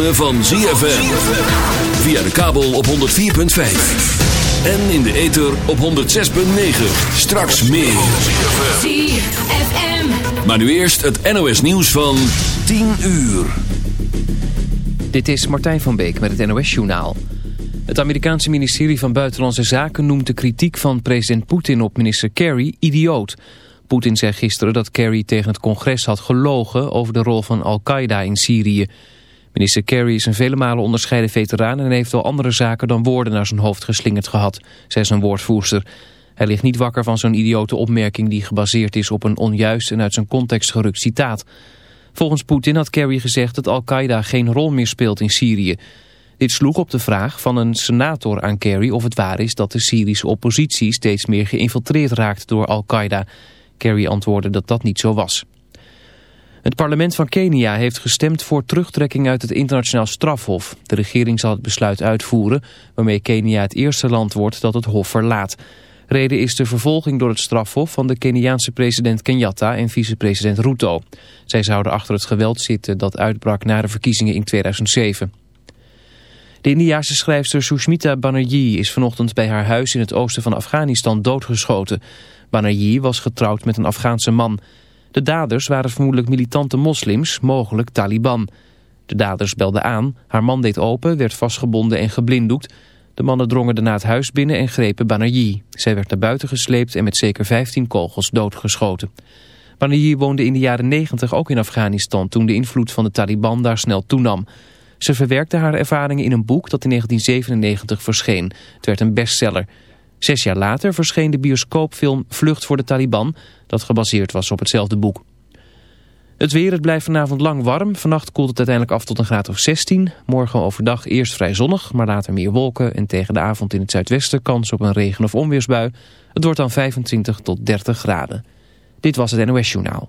ritme van ZFM. Via de kabel op 104.5. En in de ether op 106.9. Straks meer. ZFM. Maar nu eerst het NOS nieuws van 10 uur. Dit is Martijn van Beek met het NOS-journaal. Het Amerikaanse ministerie van Buitenlandse Zaken noemt de kritiek van president Poetin op minister Kerry idioot. Poetin zei gisteren dat Kerry tegen het congres had gelogen over de rol van Al-Qaeda in Syrië. Minister Kerry is een vele malen onderscheiden veteraan en heeft wel andere zaken dan woorden naar zijn hoofd geslingerd gehad, zei zijn woordvoerster. Hij ligt niet wakker van zo'n idiote opmerking die gebaseerd is op een onjuist en uit zijn context gerukt citaat. Volgens Poetin had Kerry gezegd dat Al-Qaeda geen rol meer speelt in Syrië. Dit sloeg op de vraag van een senator aan Kerry of het waar is dat de Syrische oppositie steeds meer geïnfiltreerd raakt door Al-Qaeda. Kerry antwoordde dat dat niet zo was. Het parlement van Kenia heeft gestemd voor terugtrekking uit het internationaal strafhof. De regering zal het besluit uitvoeren, waarmee Kenia het eerste land wordt dat het hof verlaat. Reden is de vervolging door het strafhof van de Keniaanse president Kenyatta en vicepresident Ruto. Zij zouden achter het geweld zitten dat uitbrak na de verkiezingen in 2007. De Indiaanse schrijfster Sushmita Banerjee is vanochtend bij haar huis in het oosten van Afghanistan doodgeschoten. Banerjee was getrouwd met een Afghaanse man. De daders waren vermoedelijk militante moslims, mogelijk Taliban. De daders belden aan, haar man deed open, werd vastgebonden en geblinddoekt. De mannen drongen daarna het huis binnen en grepen Banerjee. Zij werd naar buiten gesleept en met zeker 15 kogels doodgeschoten. Banerjee woonde in de jaren 90 ook in Afghanistan toen de invloed van de Taliban daar snel toenam. Ze verwerkte haar ervaringen in een boek dat in 1997 verscheen. Het werd een bestseller. Zes jaar later verscheen de bioscoopfilm Vlucht voor de Taliban, dat gebaseerd was op hetzelfde boek. Het weer, het blijft vanavond lang warm. Vannacht koelt het uiteindelijk af tot een graad of 16. Morgen overdag eerst vrij zonnig, maar later meer wolken. En tegen de avond in het zuidwesten kans op een regen- of onweersbui. Het wordt dan 25 tot 30 graden. Dit was het NOS Journaal.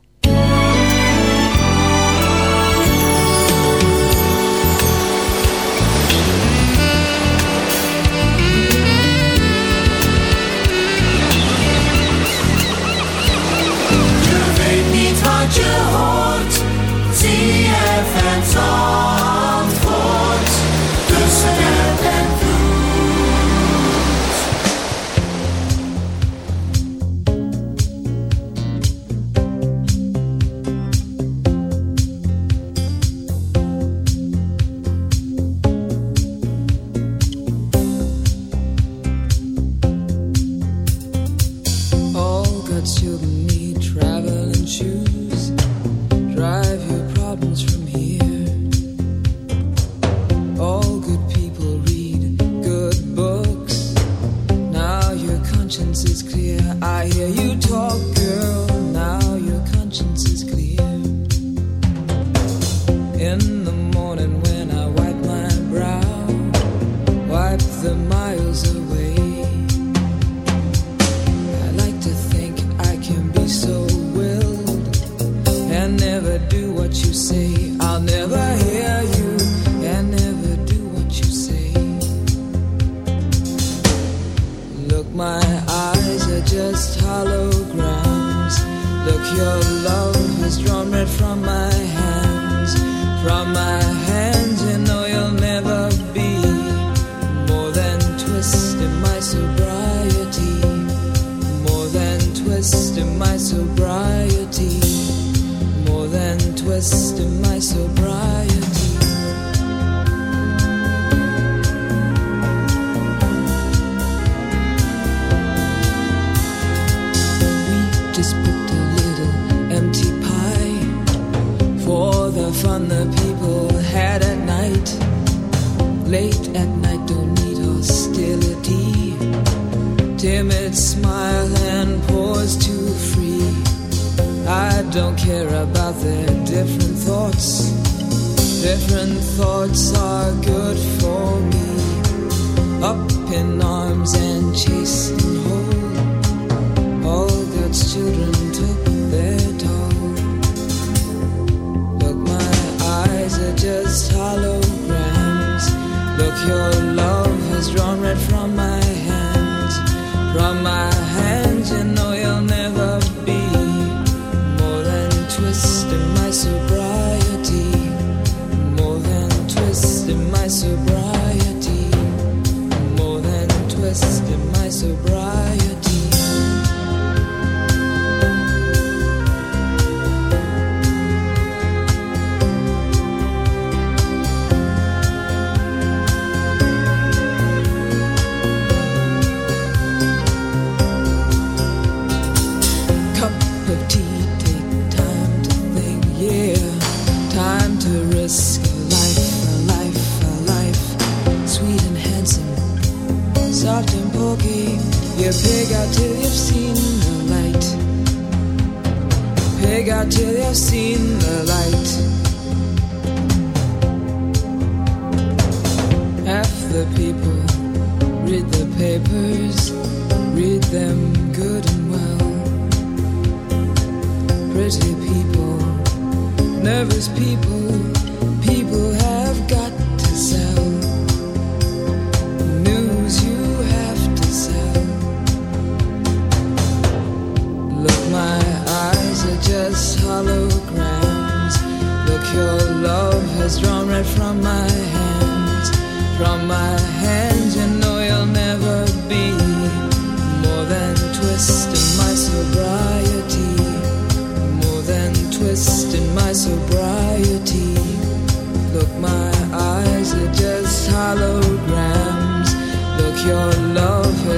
天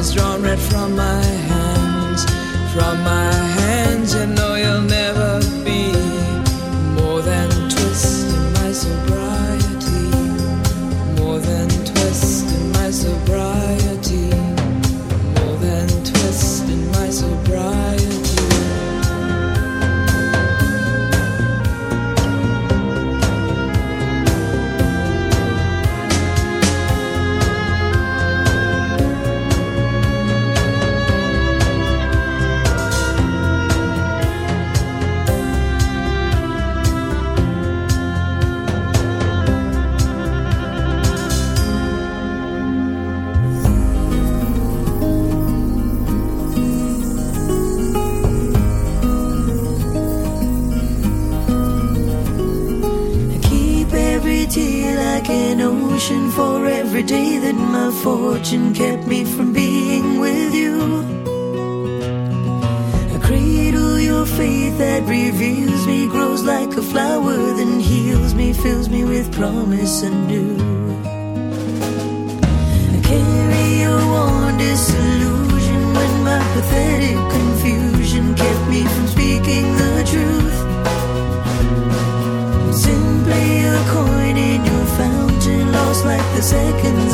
is drawn red from my hands, from my hands. fortune kept me from being with you. I cradle your faith that reveals me, grows like a flower, then heals me, fills me with promise anew. I carry your worn disillusion when my pathetic confusion kept me from speaking the truth. Simply a coin in your fountain, lost like the seconds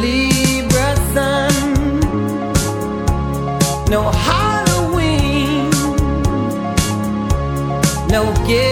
Libra sun, no Halloween, no giving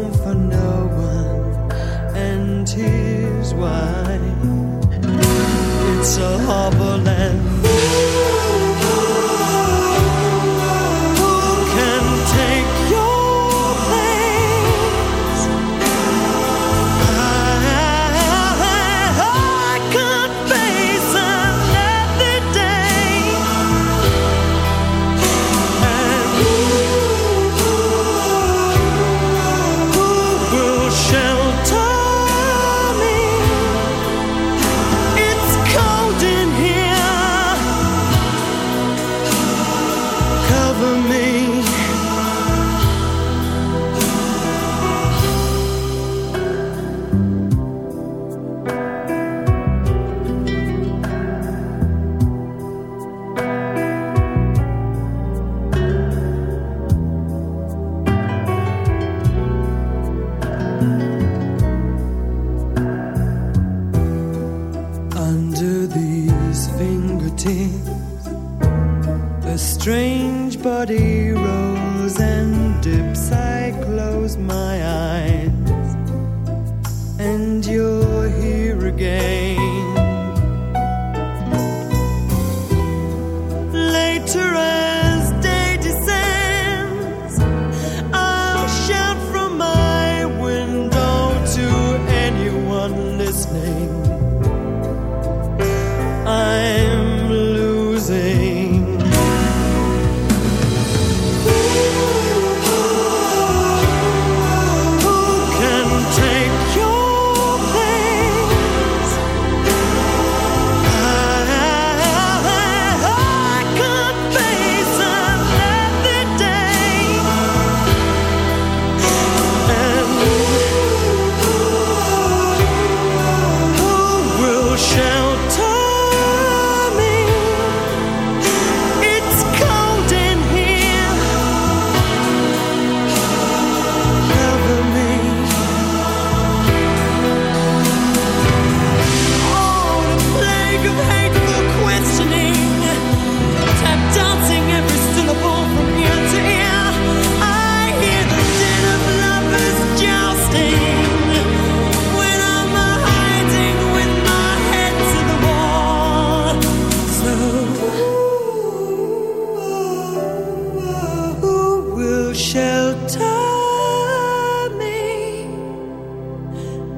a harbor land.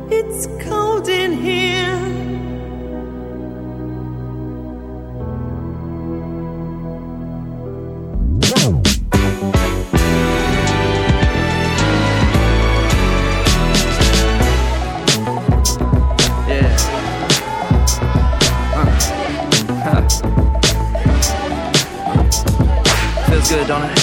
It's cold in here. Yeah. Feels good, don't it?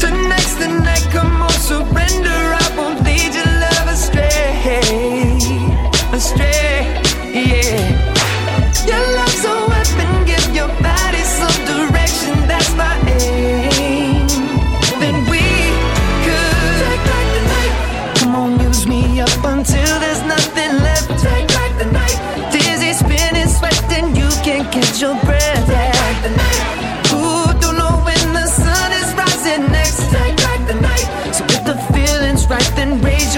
Tonight's the night, come on, surrender. I won't lead your love astray. Astray, yeah.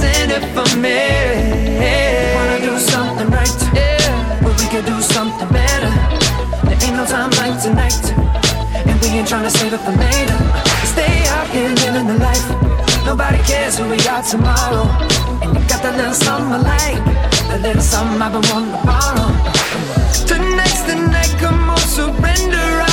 Send it for me. Wanna do something right, yeah. but we can do something better. There ain't no time like tonight, and we ain't trying to save it for later. Stay out here living the life. Nobody cares who we are tomorrow. And you got that little something I like, that little something I've been wanting to borrow. Tonight's the night, come on, surrender. I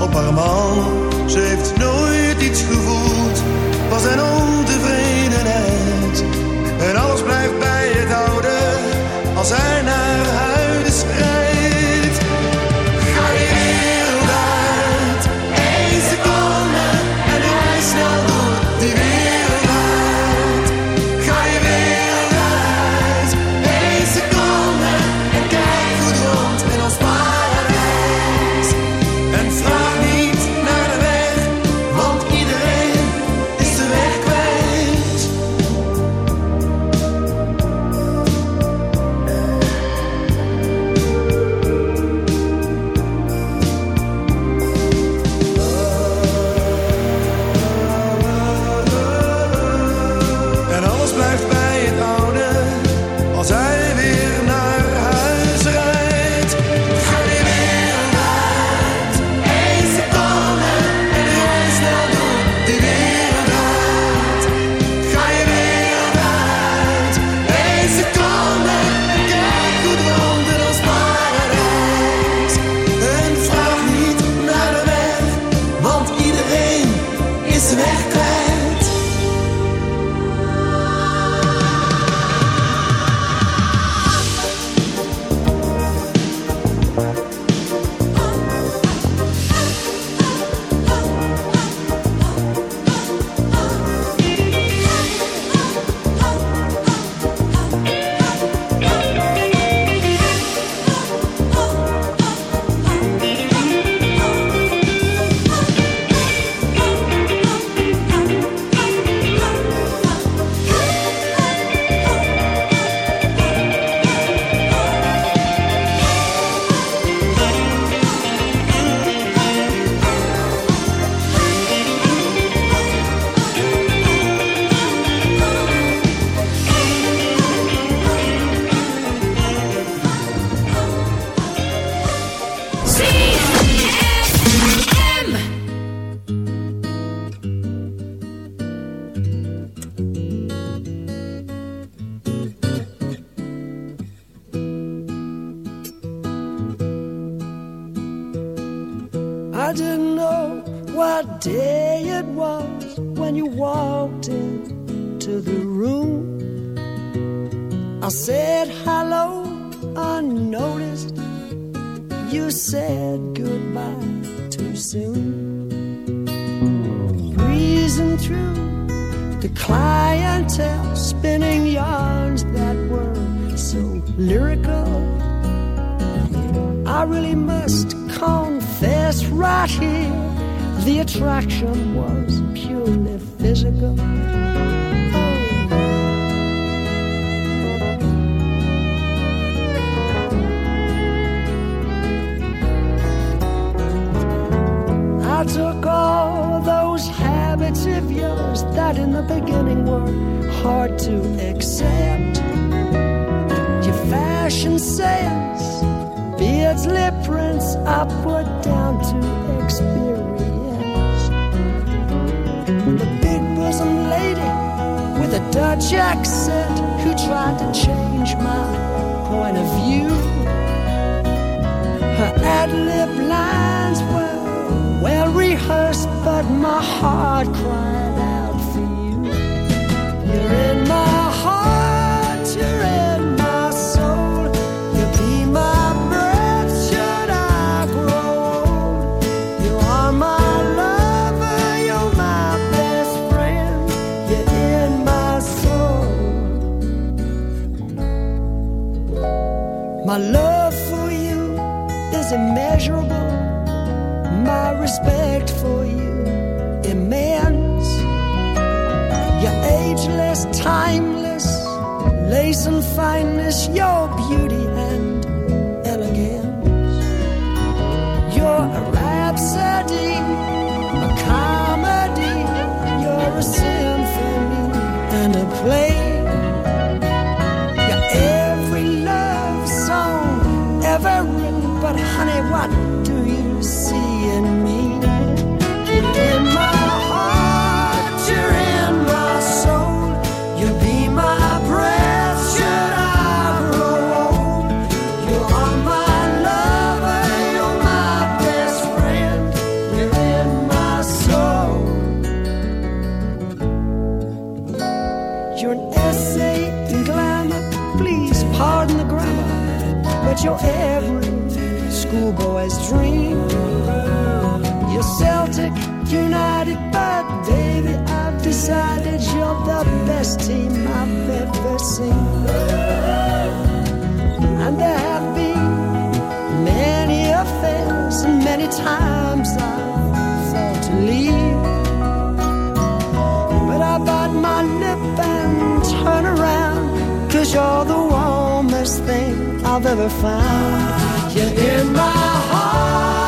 Op haar man. I cries. you're the warmest thing I've ever found. You're in my heart.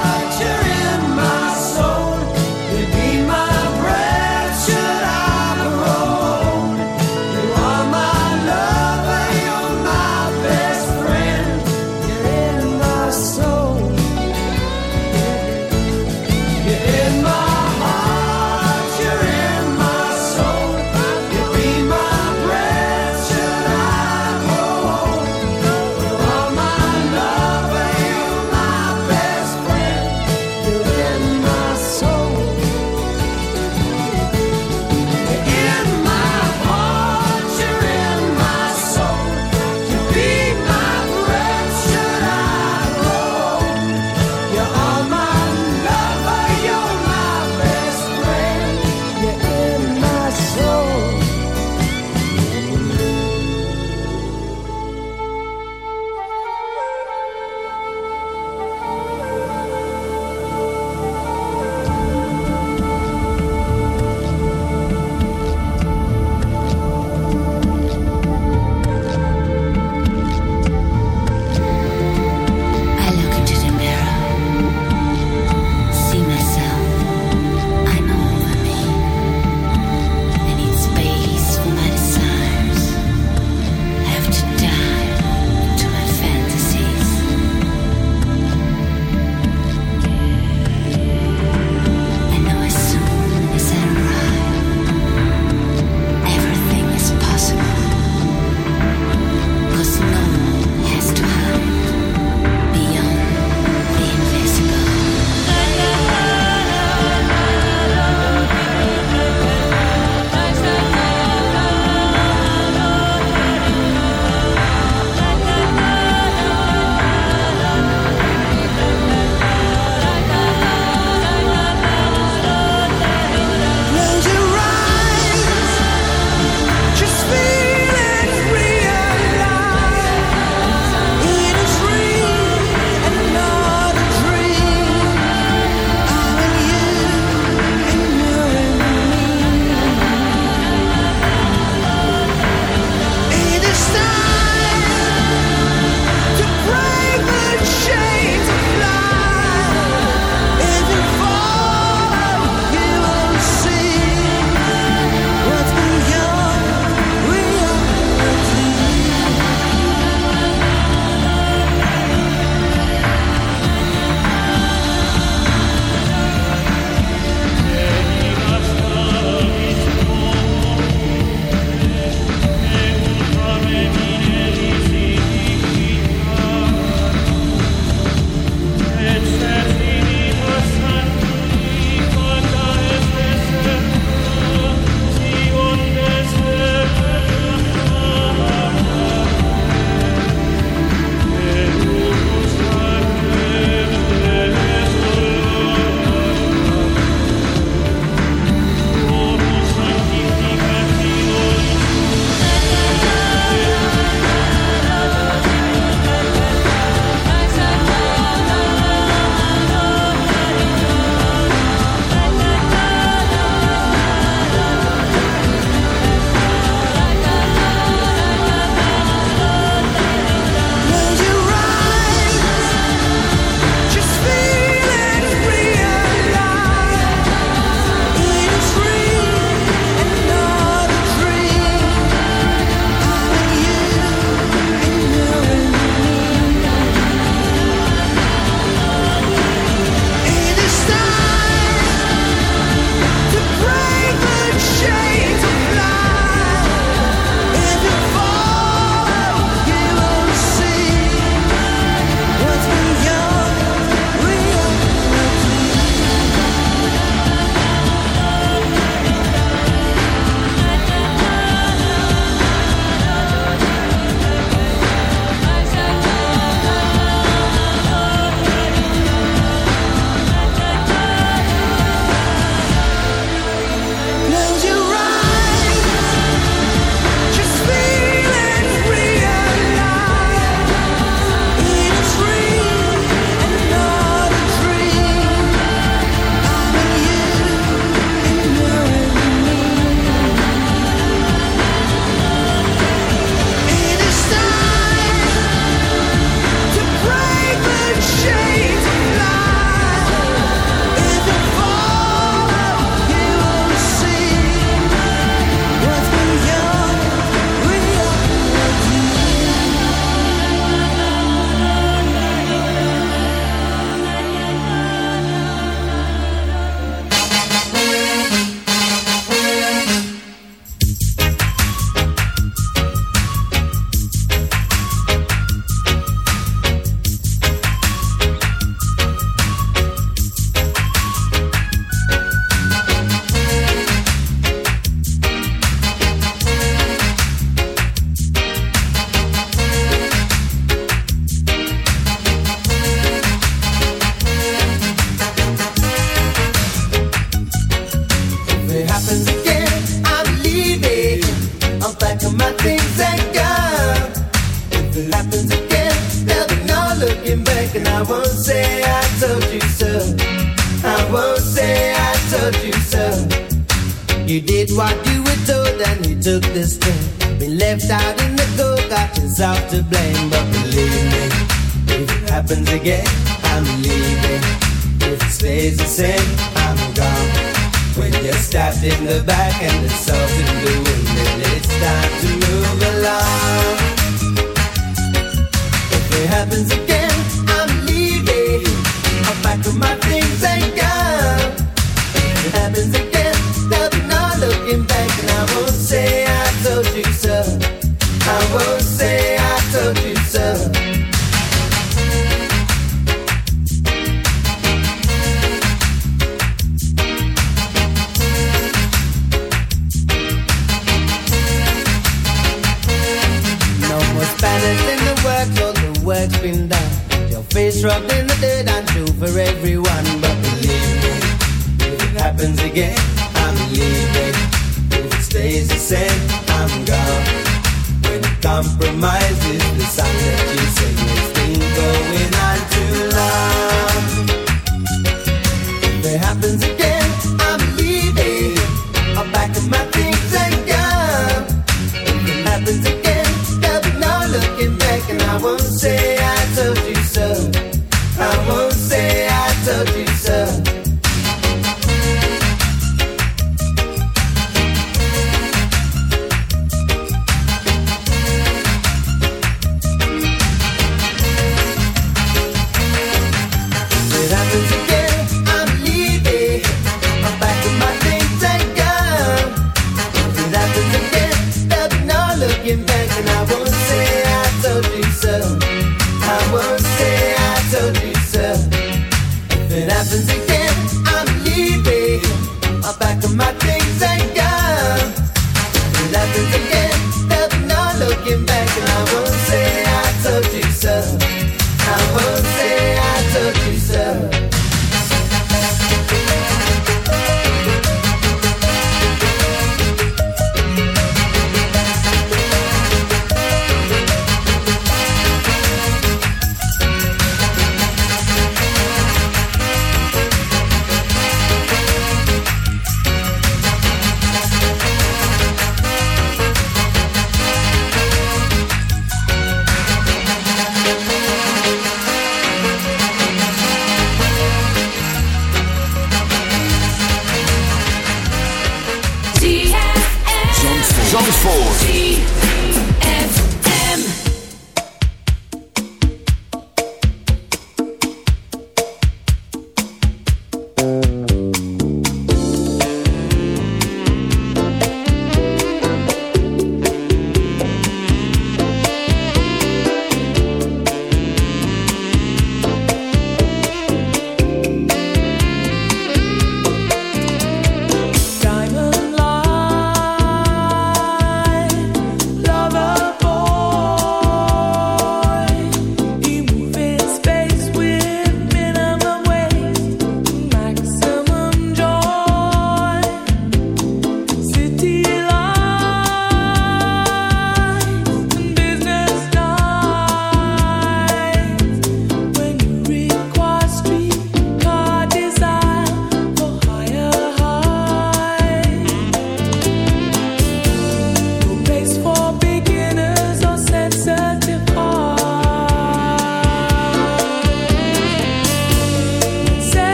I'll pack up